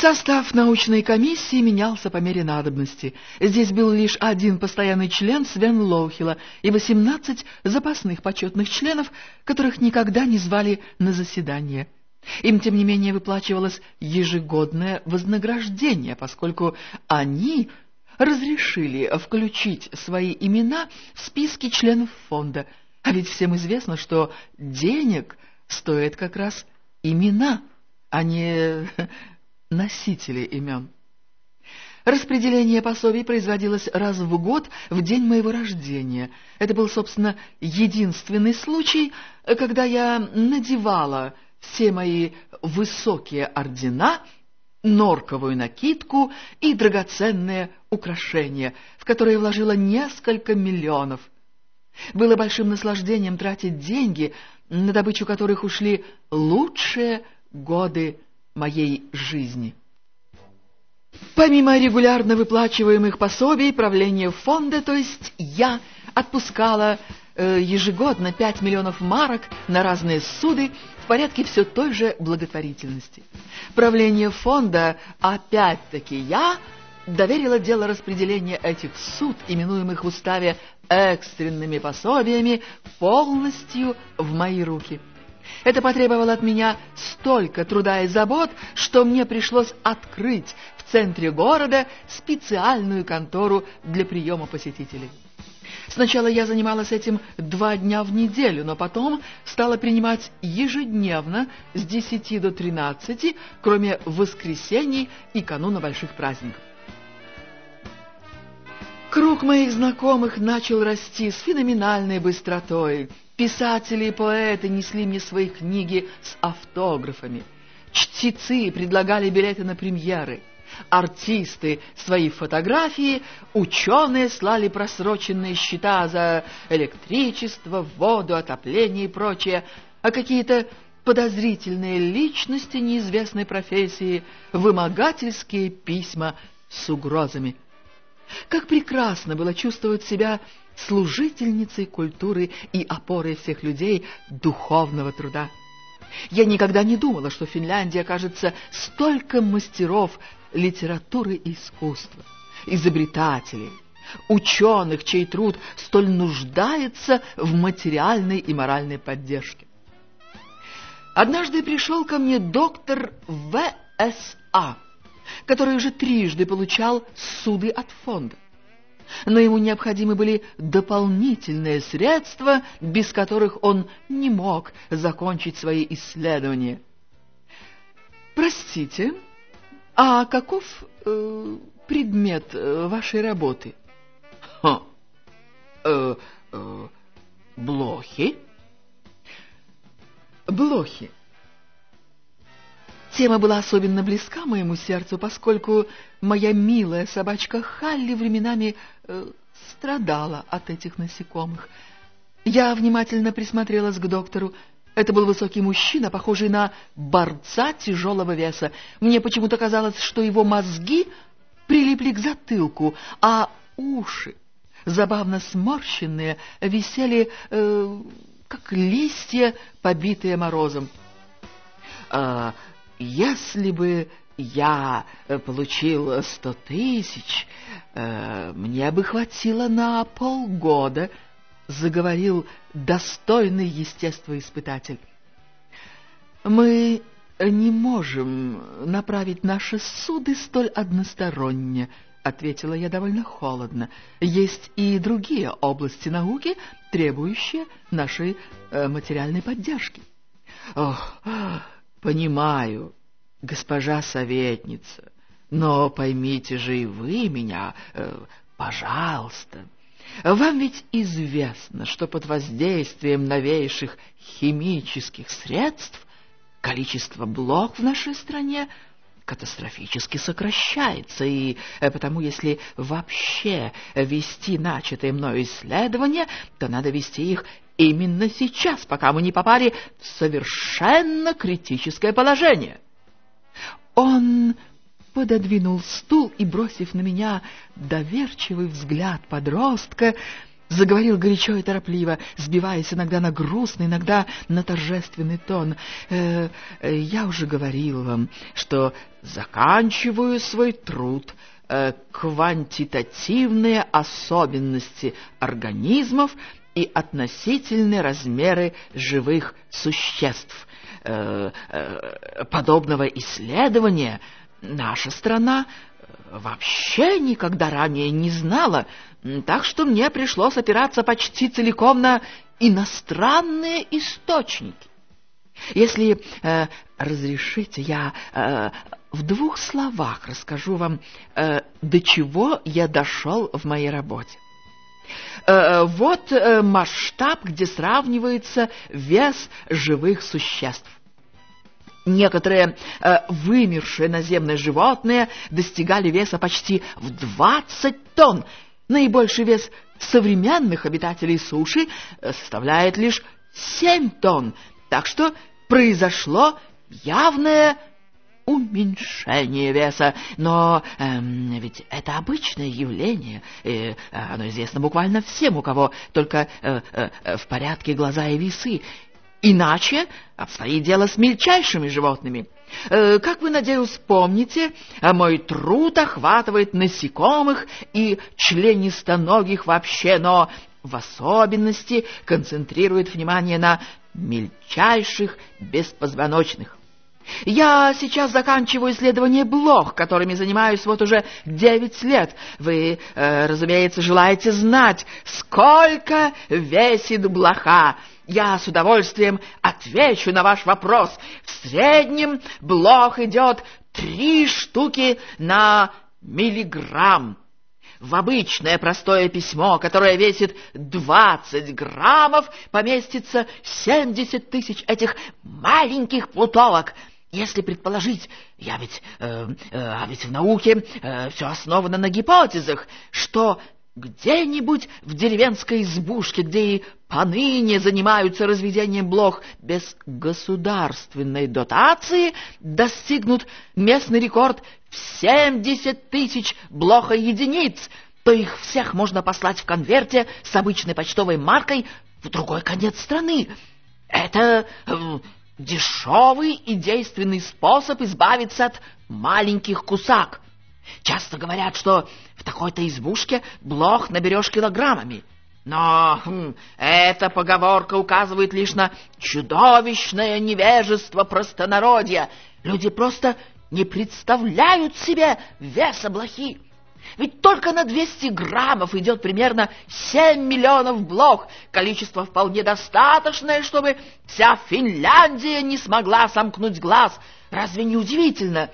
Состав научной комиссии менялся по мере надобности. Здесь был лишь один постоянный член Свен Лоухила и 18 запасных почетных членов, которых никогда не звали на заседание. Им, тем не менее, выплачивалось ежегодное вознаграждение, поскольку они разрешили включить свои имена в списки членов фонда. А ведь всем известно, что денег стоят как раз имена, а не носители имен. Распределение пособий производилось раз в год в день моего рождения. Это был, собственно, единственный случай, когда я надевала все мои высокие ордена, норковую накидку и драгоценные украшения, в которые вложила несколько миллионов. Было большим наслаждением тратить деньги, на добычу которых ушли лучшие годы моей жизни. Помимо регулярно выплачиваемых пособий, правление фонда, то есть я, отпускала э, ежегодно 5 миллионов марок на разные суды в порядке все той же благотворительности. Правление фонда, опять-таки я, доверила дело распределения этих суд, именуемых в уставе экстренными пособиями, полностью в мои руки. Это потребовало от меня столько труда и забот, что мне пришлось открыть в центре города специальную контору для приема посетителей. Сначала я занималась этим два дня в неделю, но потом стала принимать ежедневно с 10 до 13, кроме воскресений и кануна больших праздников. Круг моих знакомых начал расти с феноменальной быстротой. Писатели и поэты несли мне свои книги с автографами. Чтецы предлагали билеты на премьеры. Артисты свои фотографии, ученые слали просроченные счета за электричество, воду, отопление и прочее, а какие-то подозрительные личности неизвестной профессии, вымогательские письма с угрозами. Как прекрасно было чувствовать себя служительницей культуры и опорой всех людей духовного труда. Я никогда не думала, что в Финляндии окажется столько мастеров литературы и искусства, изобретателей, ученых, чей труд столь нуждается в материальной и моральной поддержке. Однажды пришел ко мне доктор В.С.А., который уже трижды получал суды от фонда но ему необходимы были дополнительные средства, без которых он не мог закончить свои исследования. Простите, а каков э, предмет э, вашей работы? Ха, э, э, блохи. Блохи. Тема была особенно близка моему сердцу, поскольку моя милая собачка Халли временами э, страдала от этих насекомых. Я внимательно присмотрелась к доктору. Это был высокий мужчина, похожий на борца тяжелого веса. Мне почему-то казалось, что его мозги прилипли к затылку, а уши, забавно сморщенные, висели, э, как листья, побитые морозом. А, если бы я э, получил сто тысяч, э, мне бы хватило на полгода, заговорил достойный естествоиспытатель. Мы не можем направить наши суды столь односторонне, ответила я довольно холодно. Есть и другие области науки, требующие нашей э, материальной поддержки. Ох, Понимаю, госпожа советница, но поймите же и вы меня, э, пожалуйста. Вам ведь известно, что под воздействием новейших химических средств количество блок в нашей стране катастрофически сокращается, и э, потому если вообще вести начатые мною исследования, то надо вести их именно сейчас, пока мы не попали в совершенно критическое положение. Он пододвинул стул и, бросив на меня доверчивый взгляд подростка, заговорил горячо и торопливо, сбиваясь иногда на грустный, иногда на торжественный тон. Э, э, я уже говорил вам, что заканчиваю свой труд э, квантитативные особенности организмов и относительные размеры живых существ. Э, э, подобного исследования наша страна вообще никогда ранее не знала, так что мне пришлось опираться почти целиком на иностранные источники. Если э, разрешите, я э, в двух словах расскажу вам, э, до чего я дошел в моей работе. Э, вот э, масштаб, где сравнивается вес живых существ. Некоторые э, вымершие наземные животные достигали веса почти в 20 тонн. Наибольший вес современных обитателей суши э, составляет лишь 7 тонн. Так что произошло явное уменьшение веса. Но эм, ведь это обычное явление, и оно известно буквально всем, у кого только э, э, в порядке глаза и весы. Иначе обстоит дело с мельчайшими животными. Э, как вы, надеюсь, помните, мой труд охватывает насекомых и членистоногих вообще, но в особенности концентрирует внимание на мельчайших беспозвоночных. Я сейчас заканчиваю исследование блох, которыми занимаюсь вот уже девять лет. Вы, э, разумеется, желаете знать, сколько весит блоха. Я с удовольствием отвечу на ваш вопрос. В среднем блох идет три штуки на миллиграмм. В обычное простое письмо, которое весит 20 граммов, поместится 70 тысяч этих маленьких плутовок. Если предположить, я ведь, э, э, а ведь в науке э, все основано на гипотезах, что где-нибудь в деревенской избушке, где и поныне занимаются разведением блох без государственной дотации, достигнут местный рекорд в 70 тысяч блоха-единиц, то их всех можно послать в конверте с обычной почтовой маркой в другой конец страны. Это э, дешевый и действенный способ избавиться от маленьких кусак. Часто говорят, что в такой-то избушке блох наберешь килограммами. Но хм, эта поговорка указывает лишь на чудовищное невежество простонародья. Люди просто не представляют себе веса блохи. Ведь только на 200 граммов идет примерно 7 миллионов блох. Количество вполне достаточное, чтобы вся Финляндия не смогла сомкнуть глаз. Разве не удивительно?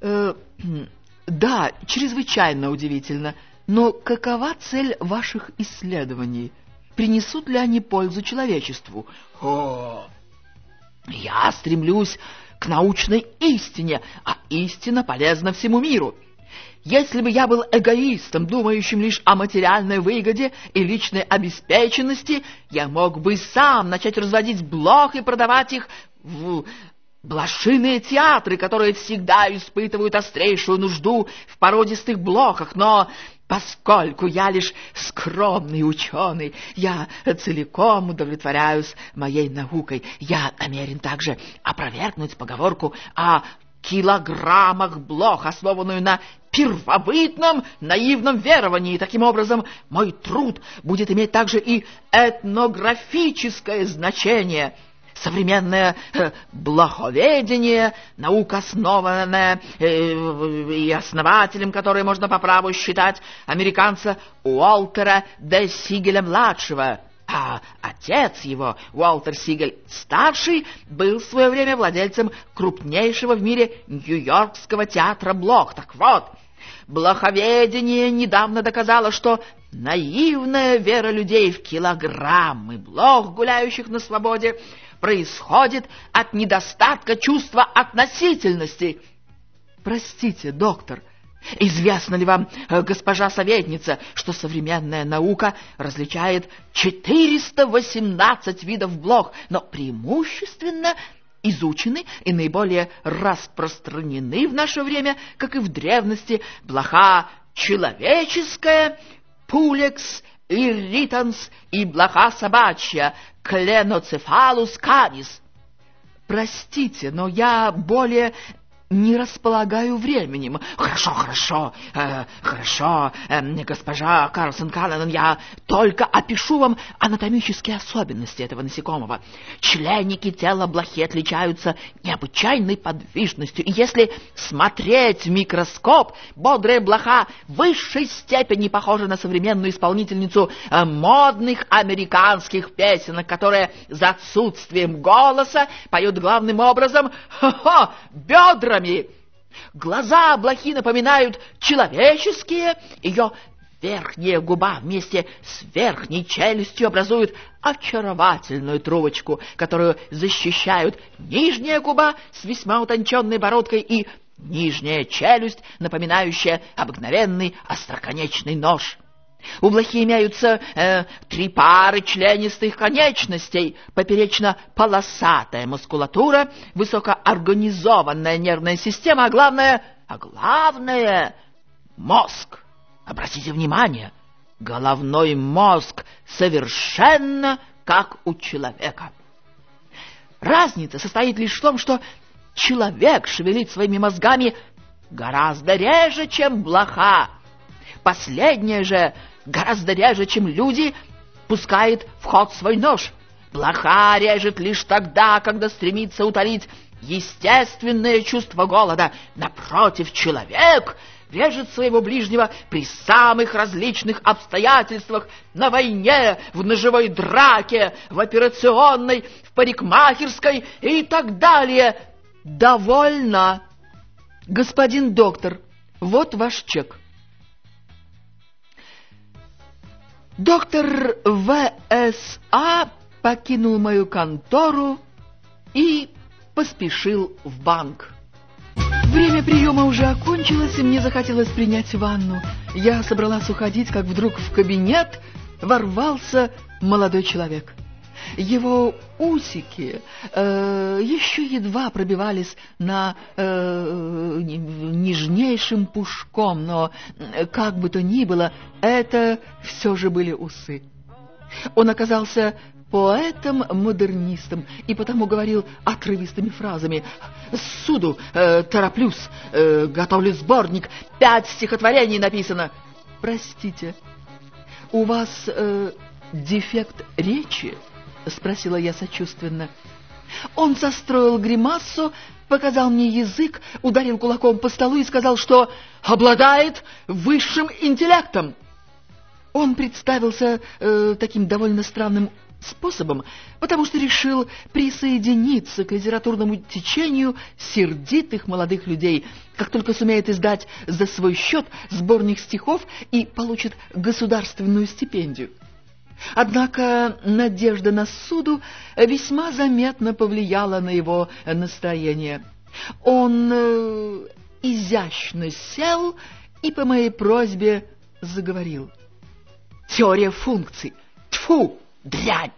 Э, да, чрезвычайно удивительно. Но какова цель ваших исследований? Принесут ли они пользу человечеству? О, я стремлюсь к научной истине, а истина полезна всему миру. Если бы я был эгоистом, думающим лишь о материальной выгоде и личной обеспеченности, я мог бы сам начать разводить блох и продавать их в блошиные театры, которые всегда испытывают острейшую нужду в породистых блоках, но поскольку я лишь скромный ученый, я целиком удовлетворяюсь моей наукой. Я намерен также опровергнуть поговорку о килограммах блох, основанную на первобытном наивном веровании. Таким образом, мой труд будет иметь также и этнографическое значение. Современное э, блоховедение, наука, основанная э, и основателем, который можно по праву считать американца Уолтера де Сигеля-младшего, а отец его, Уолтер Сигель-старший, был в свое время владельцем крупнейшего в мире Нью-Йоркского театра Блох. Так вот, Блоховедение недавно доказало, что наивная вера людей в килограммы блох, гуляющих на свободе, происходит от недостатка чувства относительности. Простите, доктор, известно ли вам, э, госпожа советница, что современная наука различает 418 видов блох, но преимущественно изучены и наиболее распространены в наше время, как и в древности, блоха человеческая, пулекс ирританс и блоха собачья, кленоцефалус камис. Простите, но я более не располагаю временем. Хорошо, хорошо, э, хорошо, э, госпожа Карлсон Калленан, я только опишу вам анатомические особенности этого насекомого. Членники тела блохи отличаются необычайной подвижностью, и если смотреть в микроскоп, бодрая блоха в высшей степени похожа на современную исполнительницу э, модных американских песенок, которые за отсутствием голоса поют главным образом «Хо-хо! Бедра!» Ребрами. Глаза блохи напоминают человеческие, ее верхняя губа вместе с верхней челюстью образуют очаровательную трубочку, которую защищают нижняя губа с весьма утонченной бородкой и нижняя челюсть, напоминающая обыкновенный остроконечный нож. У блохи имеются э, три пары членистых конечностей, поперечно-полосатая мускулатура, высокоорганизованная нервная система, а главное, а главное — мозг. Обратите внимание, головной мозг совершенно как у человека. Разница состоит лишь в том, что человек шевелит своими мозгами гораздо реже, чем блоха. Последняя же гораздо реже, чем люди, пускает в ход свой нож. Блоха режет лишь тогда, когда стремится утолить естественное чувство голода. Напротив, человек режет своего ближнего при самых различных обстоятельствах, на войне, в ножевой драке, в операционной, в парикмахерской и так далее. Довольно. Господин доктор, вот ваш чек. Доктор В.С.А. покинул мою контору и поспешил в банк. Время приема уже окончилось, и мне захотелось принять ванну. Я собралась уходить, как вдруг в кабинет ворвался молодой человек. Его усики э, еще едва пробивались на э, нежнейшим пушком, но, как бы то ни было, это все же были усы. Он оказался поэтом-модернистом и потому говорил отрывистыми фразами. «Суду, э, тороплюсь, э, готовлю сборник, пять стихотворений написано». «Простите, у вас э, дефект речи?» — спросила я сочувственно. Он состроил гримасу, показал мне язык, ударил кулаком по столу и сказал, что обладает высшим интеллектом. Он представился э, таким довольно странным способом, потому что решил присоединиться к литературному течению сердитых молодых людей, как только сумеет издать за свой счет сборник стихов и получит государственную стипендию. Однако надежда на суду весьма заметно повлияла на его настроение. Он э, изящно сел и по моей просьбе заговорил. Теория функций. Тьфу, дрянь.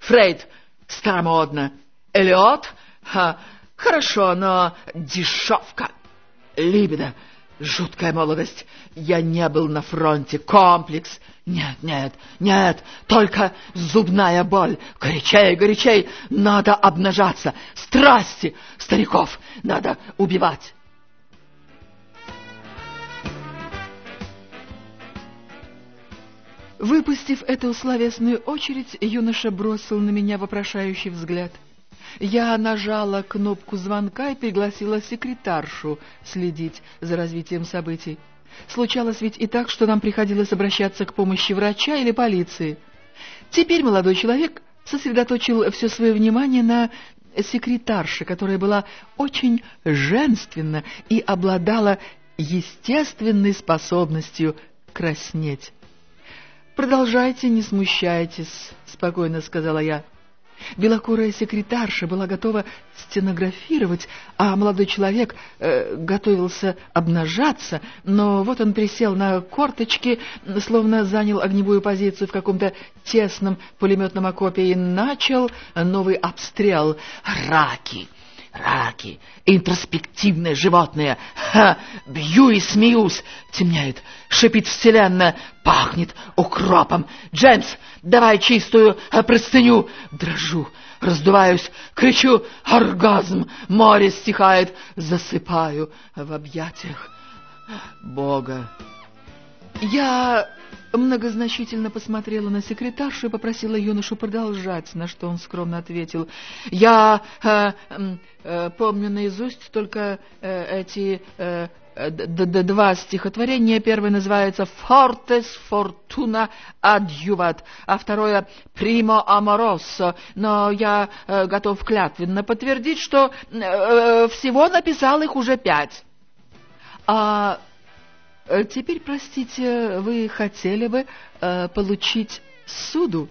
Фрейд, старомодно. Элиот, ха, хорошо, но дешевка. Либидо, Жуткая молодость. Я не был на фронте. Комплекс. Нет, нет, нет. Только зубная боль. Горячей, горячей. Надо обнажаться. Страсти стариков надо убивать. Выпустив эту словесную очередь, юноша бросил на меня вопрошающий взгляд — я нажала кнопку звонка и пригласила секретаршу следить за развитием событий. Случалось ведь и так, что нам приходилось обращаться к помощи врача или полиции. Теперь молодой человек сосредоточил все свое внимание на секретарше, которая была очень женственна и обладала естественной способностью краснеть. «Продолжайте, не смущайтесь», — спокойно сказала я. Белокурая секретарша была готова стенографировать, а молодой человек э, готовился обнажаться, но вот он присел на корточки, словно занял огневую позицию в каком-то тесном пулеметном окопе и начал новый обстрел. «Раки! раки, интроспективные животные. Ха, бью и смеюсь, темняет, шипит вселенная, пахнет укропом. Джеймс, давай чистую э, простыню. Дрожу, раздуваюсь, кричу, оргазм, море стихает, засыпаю в объятиях Бога. Я многозначительно посмотрела на секретаршу и попросила юношу продолжать, на что он скромно ответил. «Я э, э, помню наизусть только э, эти э, два стихотворения. Первое называется «Fortes fortuna adjuvat», а второе «Primo amoroso». Но я э, готов клятвенно подтвердить, что э, всего написал их уже пять. А Э, теперь, простите, вы хотели бы э, получить суду?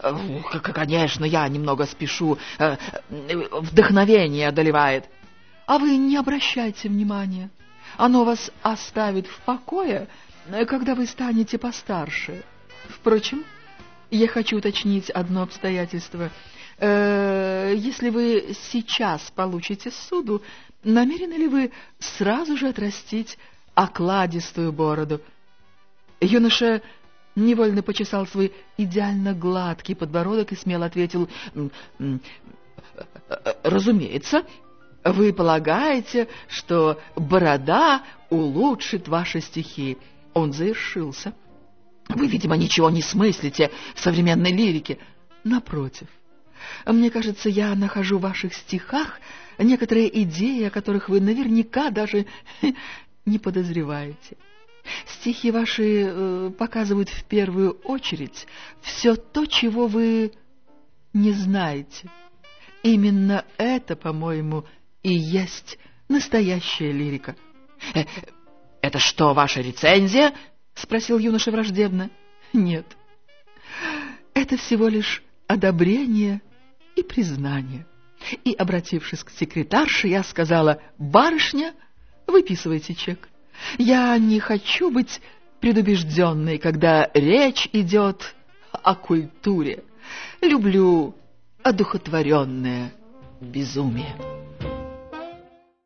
Э, конечно, я немного спешу. Э, вдохновение одолевает. А вы не обращайте внимания. Оно вас оставит в покое, когда вы станете постарше. Впрочем, я хочу уточнить одно обстоятельство. Если вы сейчас получите суду, намерены ли вы сразу же отрастить окладистую бороду. Юноша невольно почесал свой идеально гладкий подбородок и смело ответил, «Разумеется, вы полагаете, что борода улучшит ваши стихи». Он завершился. «Вы, видимо, ничего не смыслите в современной лирике». «Напротив, мне кажется, я нахожу в ваших стихах некоторые идеи, о которых вы наверняка даже не подозреваете. Стихи ваши э, показывают в первую очередь все то, чего вы не знаете. Именно это, по-моему, и есть настоящая лирика. Э, «Это что, ваша рецензия?» — спросил юноша враждебно. «Нет, это всего лишь одобрение и признание». И, обратившись к секретарше, я сказала, «Барышня, Выписывайте чек. Я не хочу быть предубежденной, когда речь идет о культуре. Люблю одухотворенное безумие.